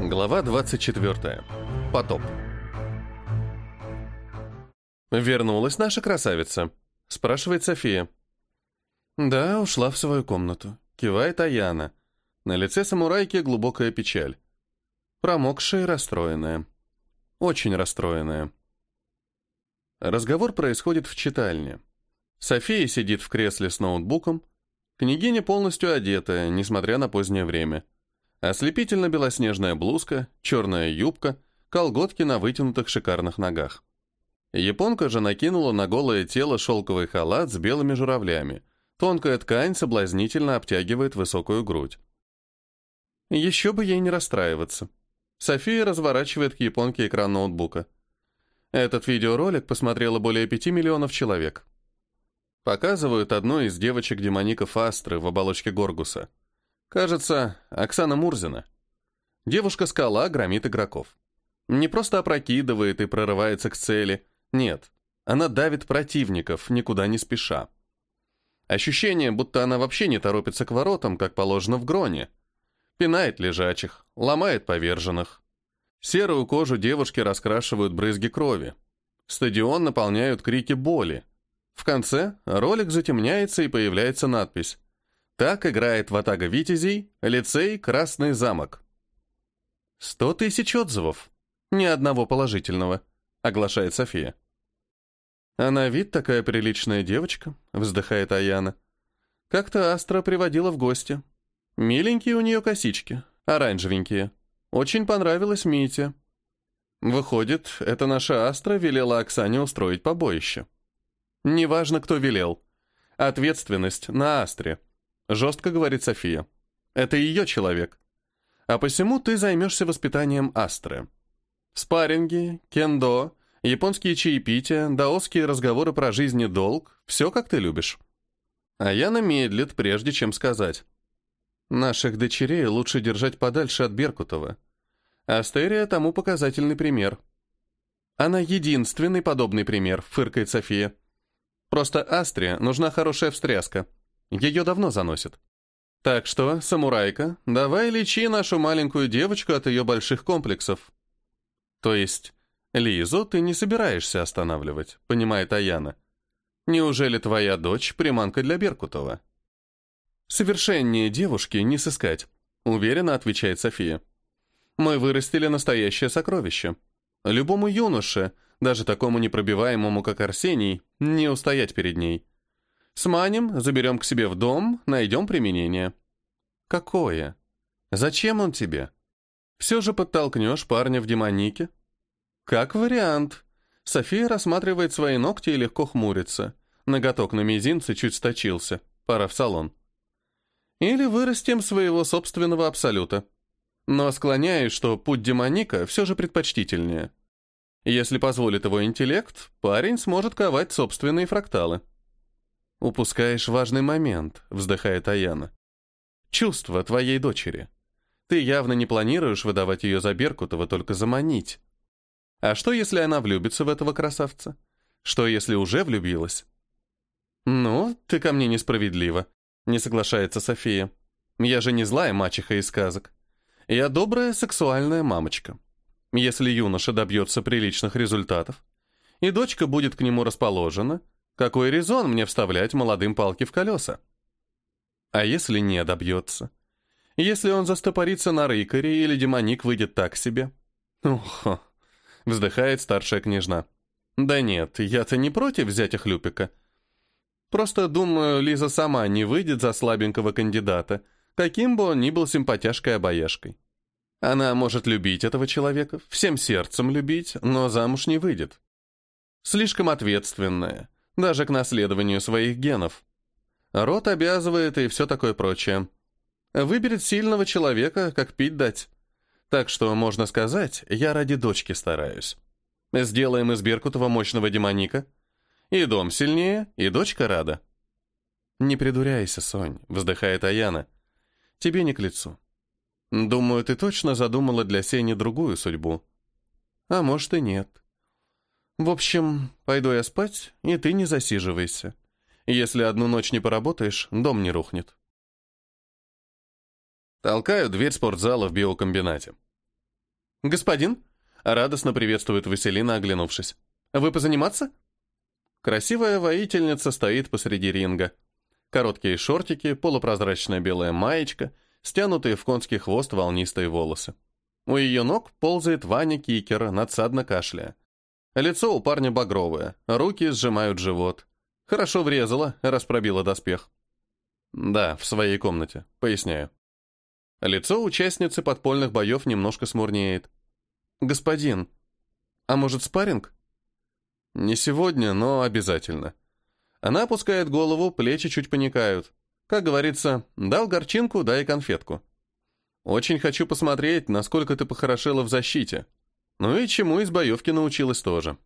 Глава 24. Потоп. «Вернулась наша красавица?» — спрашивает София. «Да, ушла в свою комнату», — кивает Аяна. На лице самурайки глубокая печаль. Промокшая и расстроенная. Очень расстроенная. Разговор происходит в читальне. София сидит в кресле с ноутбуком. Княгиня полностью одетая, несмотря на позднее время. Ослепительно-белоснежная блузка, черная юбка, колготки на вытянутых шикарных ногах. Японка же накинула на голое тело шелковый халат с белыми журавлями. Тонкая ткань соблазнительно обтягивает высокую грудь. Еще бы ей не расстраиваться. София разворачивает к японке экран ноутбука. Этот видеоролик посмотрело более пяти миллионов человек. Показывают одну из девочек-демоников Астры в оболочке Горгуса – Кажется, Оксана Мурзина. Девушка-скала громит игроков. Не просто опрокидывает и прорывается к цели. Нет, она давит противников, никуда не спеша. Ощущение, будто она вообще не торопится к воротам, как положено в гроне. Пинает лежачих, ломает поверженных. Серую кожу девушки раскрашивают брызги крови. Стадион наполняют крики боли. В конце ролик затемняется и появляется надпись так играет Ватага Витязей, лицей Красный замок. «Сто тысяч отзывов. Ни одного положительного», — оглашает София. «А на вид такая приличная девочка», — вздыхает Аяна. «Как-то Астра приводила в гости. Миленькие у нее косички, оранжевенькие. Очень понравилась Мите. Выходит, это наша Астра велела Оксане устроить побоище. Неважно, кто велел. Ответственность на Астре». Жестко говорит София. Это ее человек. А посему ты займешься воспитанием Астры. Спарринги, кендо, японские чаепития, даосские разговоры про жизнь и долг — все как ты любишь. А Яна медлит, прежде чем сказать. Наших дочерей лучше держать подальше от Беркутова. Астерия тому показательный пример. Она единственный подобный пример, фыркает София. Просто Астре нужна хорошая встряска. Ее давно заносит. Так что, самурайка, давай лечи нашу маленькую девочку от ее больших комплексов. То есть, Лизу ты не собираешься останавливать, понимает Аяна. Неужели твоя дочь приманка для Беркутова? Совершеннее девушки не сыскать, уверенно отвечает София. Мы вырастили настоящее сокровище. Любому юноше, даже такому непробиваемому, как Арсений, не устоять перед ней. Сманим, заберем к себе в дом, найдем применение. Какое? Зачем он тебе? Все же подтолкнешь парня в демонике? Как вариант. София рассматривает свои ногти и легко хмурится. Ноготок на мизинце чуть сточился. Пора в салон. Или вырастим своего собственного абсолюта. Но склоняюсь, что путь демоника все же предпочтительнее. Если позволит его интеллект, парень сможет ковать собственные фракталы. «Упускаешь важный момент», — вздыхает Аяна. «Чувства твоей дочери. Ты явно не планируешь выдавать ее за Беркутова, только заманить. А что, если она влюбится в этого красавца? Что, если уже влюбилась?» «Ну, ты ко мне несправедлива», — не соглашается София. «Я же не злая мачеха из сказок. Я добрая сексуальная мамочка. Если юноша добьется приличных результатов, и дочка будет к нему расположена, какой резон мне вставлять молодым палки в колеса? А если не добьется? Если он застопорится на рыкаре или демоник выйдет так себе? Ох, вздыхает старшая княжна. Да нет, я-то не против взять их Люпика. Просто думаю, Лиза сама не выйдет за слабенького кандидата, каким бы он ни был симпатяшкой-обаяшкой. Она может любить этого человека, всем сердцем любить, но замуж не выйдет. Слишком ответственная, даже к наследованию своих генов. Род обязывает и все такое прочее. Выберет сильного человека, как пить дать. Так что, можно сказать, я ради дочки стараюсь. Сделаем из Беркутова мощного демоника. И дом сильнее, и дочка рада. «Не придуряйся, Сонь», — вздыхает Аяна. «Тебе не к лицу. Думаю, ты точно задумала для Сени другую судьбу. А может и нет. В общем, пойду я спать, и ты не засиживайся. Если одну ночь не поработаешь, дом не рухнет. Толкаю дверь спортзала в биокомбинате. «Господин?» — радостно приветствует Василина, оглянувшись. «Вы позаниматься?» Красивая воительница стоит посреди ринга. Короткие шортики, полупрозрачная белая маечка, стянутые в конский хвост волнистые волосы. У ее ног ползает Ваня Кикер, надсадно кашляя. Лицо у парня багровое, руки сжимают живот. Хорошо врезала, распробила доспех. Да, в своей комнате, поясняю. Лицо участницы подпольных боев немножко смурнеет. «Господин, а может спарринг?» «Не сегодня, но обязательно». Она опускает голову, плечи чуть поникают. Как говорится, дал горчинку, дай конфетку. Очень хочу посмотреть, насколько ты похорошела в защите. Ну и чему из боевки научилась тоже.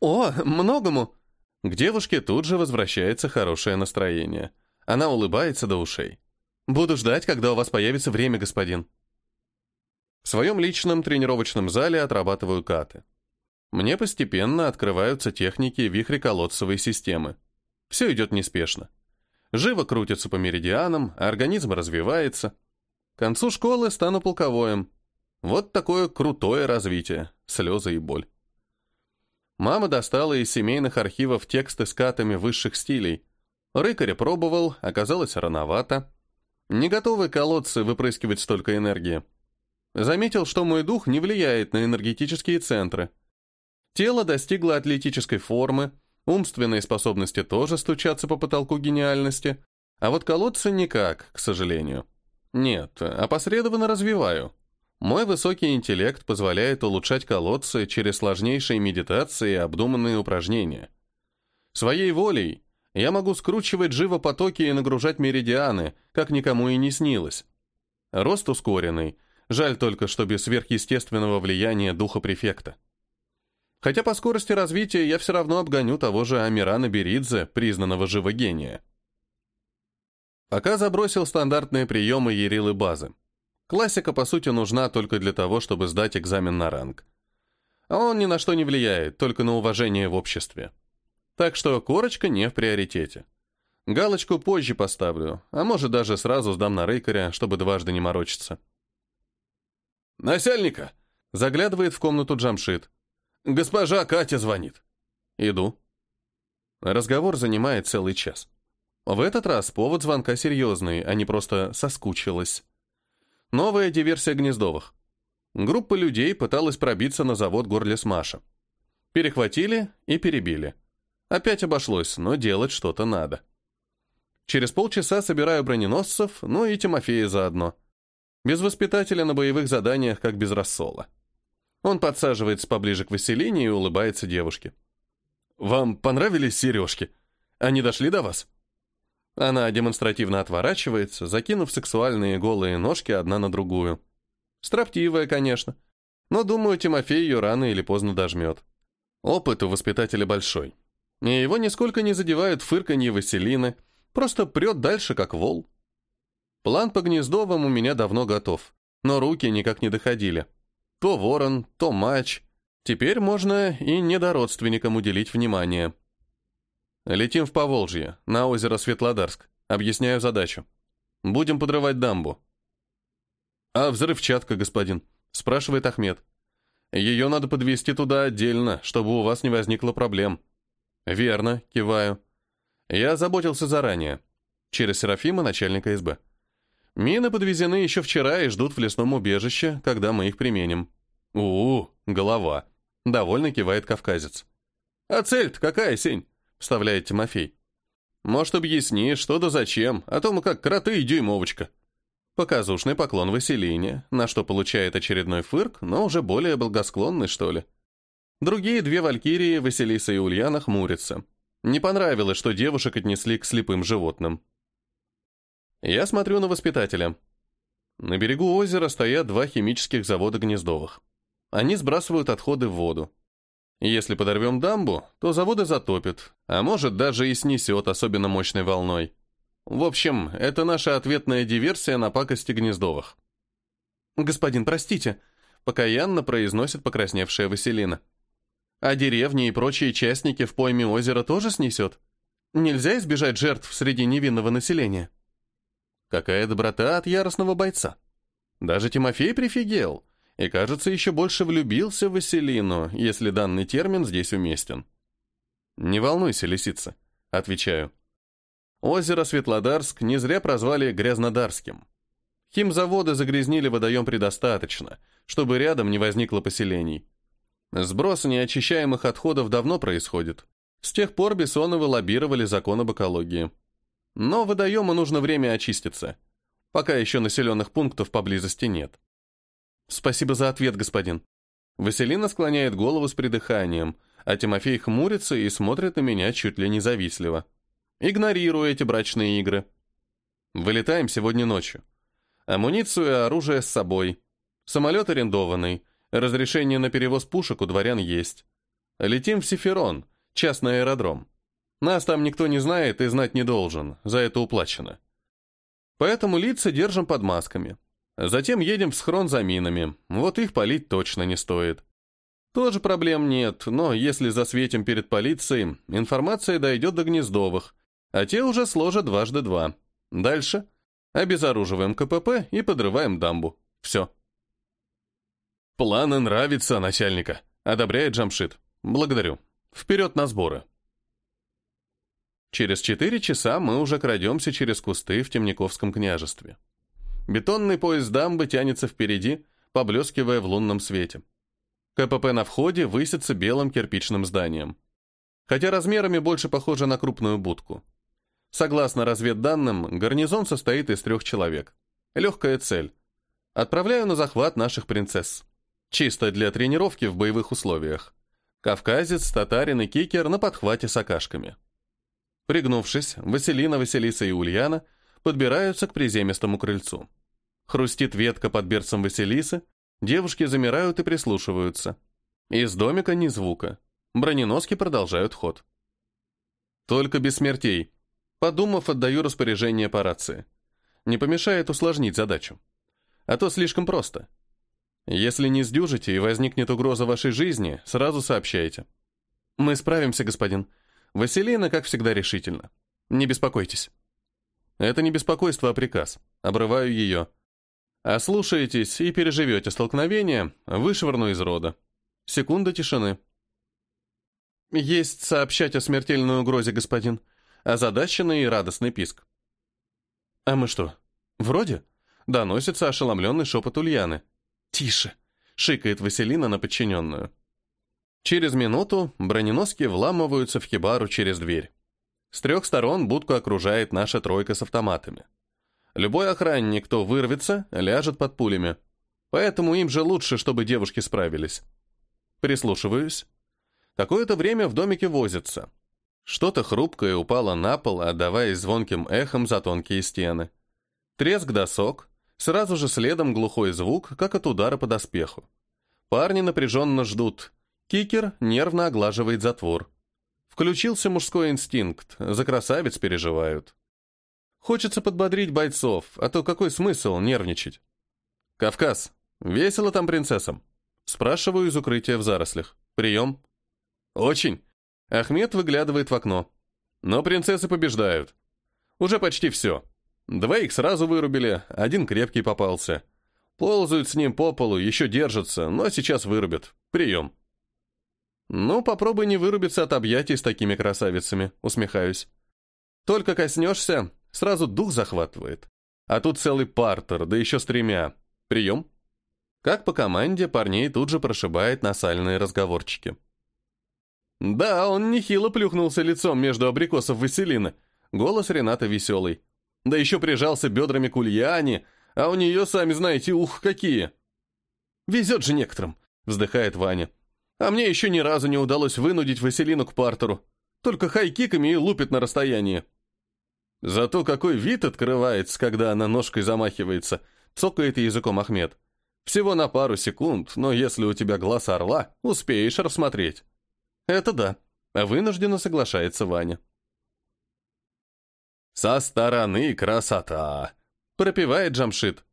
О, многому. К девушке тут же возвращается хорошее настроение. Она улыбается до ушей. Буду ждать, когда у вас появится время, господин. В своем личном тренировочном зале отрабатываю каты. Мне постепенно открываются техники вихреколодцевой системы. Все идет неспешно. Живо крутится по меридианам, организм развивается. К концу школы стану полковоем. Вот такое крутое развитие, слезы и боль. Мама достала из семейных архивов тексты с катами высших стилей. Рыкаря пробовал, оказалось рановато. Не готовы колодцы выпрыскивать столько энергии. Заметил, что мой дух не влияет на энергетические центры. Тело достигло атлетической формы, умственные способности тоже стучатся по потолку гениальности, а вот колодцы никак, к сожалению. Нет, опосредованно развиваю. Мой высокий интеллект позволяет улучшать колодцы через сложнейшие медитации и обдуманные упражнения. Своей волей я могу скручивать живопотоки и нагружать меридианы, как никому и не снилось. Рост ускоренный, жаль только, что без сверхъестественного влияния духа префекта. Хотя по скорости развития я все равно обгоню того же Амирана Беридзе, признанного живогения. Пока забросил стандартные приемы Ерилы базы. Классика, по сути, нужна только для того, чтобы сдать экзамен на ранг. А он ни на что не влияет, только на уважение в обществе. Так что корочка не в приоритете. Галочку позже поставлю, а может даже сразу сдам на рейкаря, чтобы дважды не морочиться. «Насельника!» — заглядывает в комнату Джамшит. «Госпожа Катя звонит». «Иду». Разговор занимает целый час. В этот раз повод звонка серьезный, а не просто «соскучилась». Новая диверсия Гнездовых. Группа людей пыталась пробиться на завод Горлесмаша. Перехватили и перебили. Опять обошлось, но делать что-то надо. Через полчаса собираю броненосцев, ну и Тимофея заодно. Без воспитателя на боевых заданиях, как без рассола. Он подсаживается поближе к Василине и улыбается девушке. «Вам понравились сережки? Они дошли до вас?» Она демонстративно отворачивается, закинув сексуальные голые ножки одна на другую. Строптивая, конечно, но, думаю, Тимофей ее рано или поздно дожмет. Опыт у воспитателя большой. И его нисколько не задевают фырканье Василины, просто прет дальше, как вол. План по Гнездовым у меня давно готов, но руки никак не доходили. То ворон, то матч. Теперь можно и недородственникам уделить внимание. Летим в Поволжье, на озеро Светлодарск. Объясняю задачу. Будем подрывать дамбу. А взрывчатка, господин? Спрашивает Ахмед. Ее надо подвести туда отдельно, чтобы у вас не возникло проблем. «Верно», — киваю. Я заботился заранее. Через Серафима, начальника СБ. Мины подвезены еще вчера и ждут в лесном убежище, когда мы их применим. у, -у голова. Довольно кивает кавказец. «А цель-то какая, Сень?» — вставляет Тимофей. «Может, объясни, что да зачем, а то мы как кроты и дюймовочка». Показушный поклон Василине, на что получает очередной фырк, но уже более благосклонный, что ли. Другие две валькирии, Василиса и Ульяна, хмурятся. Не понравилось, что девушек отнесли к слепым животным. Я смотрю на воспитателя. На берегу озера стоят два химических завода Гнездовых. Они сбрасывают отходы в воду. Если подорвем дамбу, то заводы затопят, а может даже и снесет особенно мощной волной. В общем, это наша ответная диверсия на пакости Гнездовых. «Господин, простите», — покаянно произносит покрасневшая Василина. А деревни и прочие частники в пойме озера тоже снесет? Нельзя избежать жертв среди невинного населения. Какая доброта от яростного бойца. Даже Тимофей прифигел. И, кажется, еще больше влюбился в Василину, если данный термин здесь уместен. «Не волнуйся, лисица», — отвечаю. Озеро Светлодарск не зря прозвали Грязнодарским. Химзаводы загрязнили водоем предостаточно, чтобы рядом не возникло поселений. Сброс неочищаемых отходов давно происходит. С тех пор Бессоновы лоббировали закон об экологии. Но водоему нужно время очиститься. Пока еще населенных пунктов поблизости нет. Спасибо за ответ, господин. Василина склоняет голову с придыханием, а Тимофей хмурится и смотрит на меня чуть ли не завистливо. Игнорирую эти брачные игры. Вылетаем сегодня ночью. Амуницию и оружие с собой. Самолет арендованный. Разрешение на перевоз пушек у дворян есть. Летим в Сиферон, частный аэродром. Нас там никто не знает и знать не должен, за это уплачено. Поэтому лица держим под масками. Затем едем в схрон за минами, вот их полить точно не стоит. Тоже проблем нет, но если засветим перед полицией, информация дойдет до Гнездовых, а те уже сложат дважды два. Дальше обезоруживаем КПП и подрываем дамбу. Все. «Планы нравится, начальника», — одобряет Джамшит. «Благодарю. Вперед на сборы». Через четыре часа мы уже крадемся через кусты в Темниковском княжестве. Бетонный пояс дамбы тянется впереди, поблескивая в лунном свете. КПП на входе высится белым кирпичным зданием. Хотя размерами больше похоже на крупную будку. Согласно разведданным, гарнизон состоит из трех человек. Легкая цель. Отправляю на захват наших принцесс. Чисто для тренировки в боевых условиях. Кавказец, татарин и кикер на подхвате с акашками. Пригнувшись, Василина, Василиса и Ульяна подбираются к приземистому крыльцу. Хрустит ветка под берцем Василисы, девушки замирают и прислушиваются. Из домика ни звука. Броненоски продолжают ход. Только без смертей. Подумав, отдаю распоряжение по рации. Не помешает усложнить задачу. А то слишком просто. Если не сдюжите и возникнет угроза вашей жизни, сразу сообщайте. Мы справимся, господин. Василина, как всегда, решительно. Не беспокойтесь. Это не беспокойство, а приказ. Обрываю ее. Ослушаетесь и переживете столкновение, вышвырну из рода. Секунда тишины. Есть сообщать о смертельной угрозе, господин. Озадаченный и радостный писк. А мы что, вроде? Доносится ошеломленный шепот Ульяны. «Тише!» — шикает Василина на подчиненную. Через минуту броненоски вламываются в хибару через дверь. С трех сторон будку окружает наша тройка с автоматами. Любой охранник, кто вырвется, ляжет под пулями. Поэтому им же лучше, чтобы девушки справились. Прислушиваюсь. Какое-то время в домике возятся. Что-то хрупкое упало на пол, отдаваясь звонким эхом за тонкие стены. Треск досок, Сразу же следом глухой звук, как от удара по доспеху. Парни напряженно ждут. Кикер нервно оглаживает затвор. Включился мужской инстинкт, за красавец переживают. Хочется подбодрить бойцов, а то какой смысл нервничать? «Кавказ, весело там принцессам?» Спрашиваю из укрытия в зарослях. «Прием?» «Очень». Ахмед выглядывает в окно. «Но принцессы побеждают. Уже почти все. Двоих сразу вырубили, один крепкий попался. Ползают с ним по полу, еще держатся, но сейчас вырубят. Прием. Ну, попробуй не вырубиться от объятий с такими красавицами, усмехаюсь. Только коснешься, сразу дух захватывает. А тут целый партер, да еще с тремя. Прием. Как по команде, парней тут же прошибает на сальные разговорчики. Да, он нехило плюхнулся лицом между абрикосов Василина. Голос Рената веселый. Да еще прижался бедрами к Ульяне, а у нее, сами знаете, ух, какие. «Везет же некоторым», — вздыхает Ваня. «А мне еще ни разу не удалось вынудить Василину к партеру. Только хайкиками и лупит на расстоянии». Зато какой вид открывается, когда она ножкой замахивается, цокает языком Ахмед. Всего на пару секунд, но если у тебя глаз орла, успеешь рассмотреть. Это да, вынужденно соглашается Ваня. «Со стороны красота!» — пропевает Джамшит.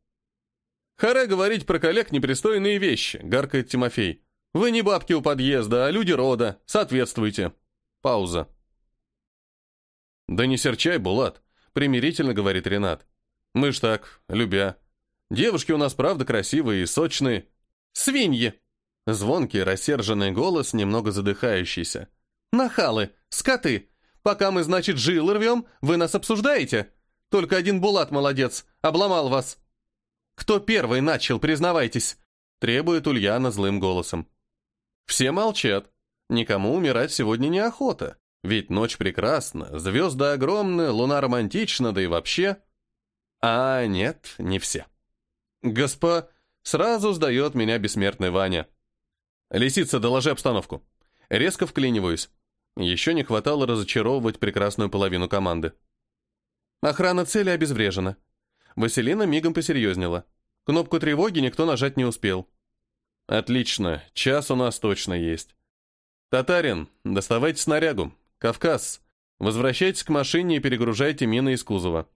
«Харе говорить про коллег непристойные вещи», — гаркает Тимофей. «Вы не бабки у подъезда, а люди рода. Соответствуйте». Пауза. «Да не серчай, Булат», — примирительно говорит Ренат. «Мы ж так, любя. Девушки у нас правда красивые и сочные. Свиньи!» Звонкий, рассерженный голос, немного задыхающийся. «Нахалы! Скоты! Пока мы, значит, жилы рвем, вы нас обсуждаете? Только один Булат молодец, обломал вас!» «Кто первый начал, признавайтесь?» Требует Ульяна злым голосом. Все молчат. Никому умирать сегодня неохота. Ведь ночь прекрасна, звезды огромны, луна романтична, да и вообще... А нет, не все. Госпо... Сразу сдает меня бессмертный Ваня. «Лисица, доложи обстановку». Резко вклиниваюсь. Еще не хватало разочаровывать прекрасную половину команды. Охрана цели обезврежена. Василина мигом посерьезнела. Кнопку тревоги никто нажать не успел. Отлично, час у нас точно есть. Татарин, доставайте снарягу. Кавказ, возвращайтесь к машине и перегружайте мины из кузова.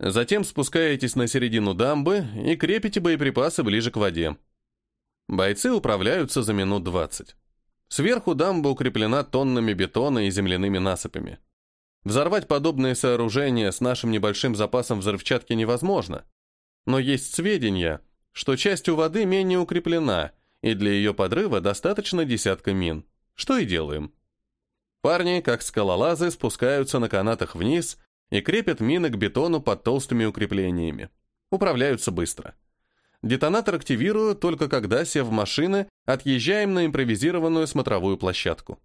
Затем спускаетесь на середину дамбы и крепите боеприпасы ближе к воде. Бойцы управляются за минут 20. Сверху дамба укреплена тоннами бетона и земляными насыпями. Взорвать подобные сооружения с нашим небольшим запасом взрывчатки невозможно. Но есть сведения, что часть у воды менее укреплена, и для ее подрыва достаточно десятка мин. Что и делаем. Парни, как скалолазы, спускаются на канатах вниз и крепят мины к бетону под толстыми укреплениями. Управляются быстро. Детонатор активирую только когда, сев в машины, отъезжаем на импровизированную смотровую площадку.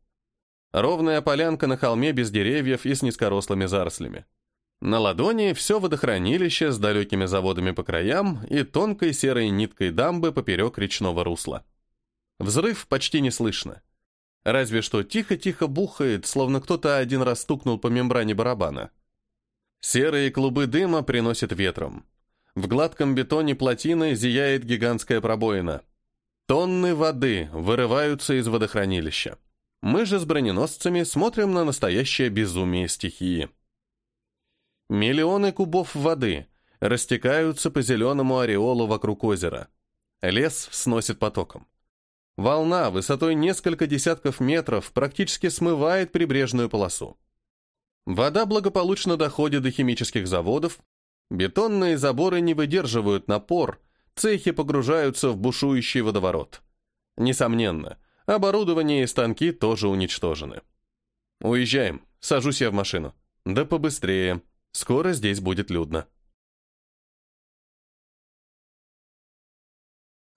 Ровная полянка на холме без деревьев и с низкорослыми зарослями. На ладони все водохранилище с далекими заводами по краям и тонкой серой ниткой дамбы поперек речного русла. Взрыв почти не слышно. Разве что тихо-тихо бухает, словно кто-то один раз стукнул по мембране барабана. Серые клубы дыма приносят ветром. В гладком бетоне плотины зияет гигантская пробоина. Тонны воды вырываются из водохранилища. Мы же с броненосцами смотрим на настоящее безумие стихии. Миллионы кубов воды растекаются по зеленому ореолу вокруг озера. Лес сносит потоком. Волна высотой несколько десятков метров практически смывает прибрежную полосу. Вода благополучно доходит до химических заводов, бетонные заборы не выдерживают напор, цехи погружаются в бушующий водоворот. Несомненно, оборудование и станки тоже уничтожены. Уезжаем, сажусь я в машину. Да побыстрее, скоро здесь будет людно.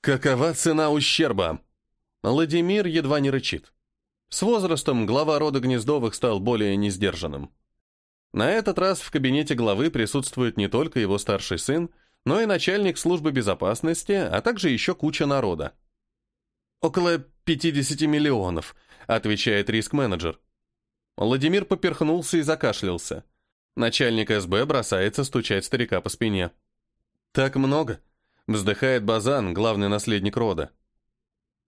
Какова цена ущерба? Владимир едва не рычит. С возрастом глава рода Гнездовых стал более несдержанным. На этот раз в кабинете главы присутствует не только его старший сын, но и начальник службы безопасности, а также еще куча народа. «Около 50 миллионов», — отвечает риск-менеджер. Владимир поперхнулся и закашлялся. Начальник СБ бросается стучать старика по спине. «Так много», — вздыхает Базан, главный наследник рода.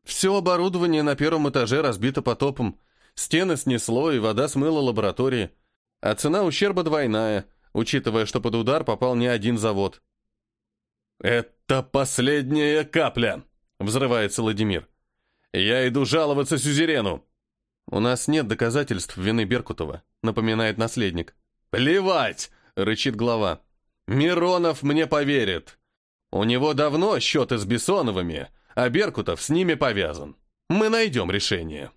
Все оборудование на первом этаже разбито потопом. Стены снесло, и вода смыла лаборатории. А цена ущерба двойная, учитывая, что под удар попал не один завод. «Это последняя капля!» — взрывается Владимир. «Я иду жаловаться Сюзерену!» «У нас нет доказательств вины Беркутова», — напоминает наследник. «Плевать!» — рычит глава. «Миронов мне поверит. У него давно счеты с Бессоновыми, а Беркутов с ними повязан. Мы найдем решение.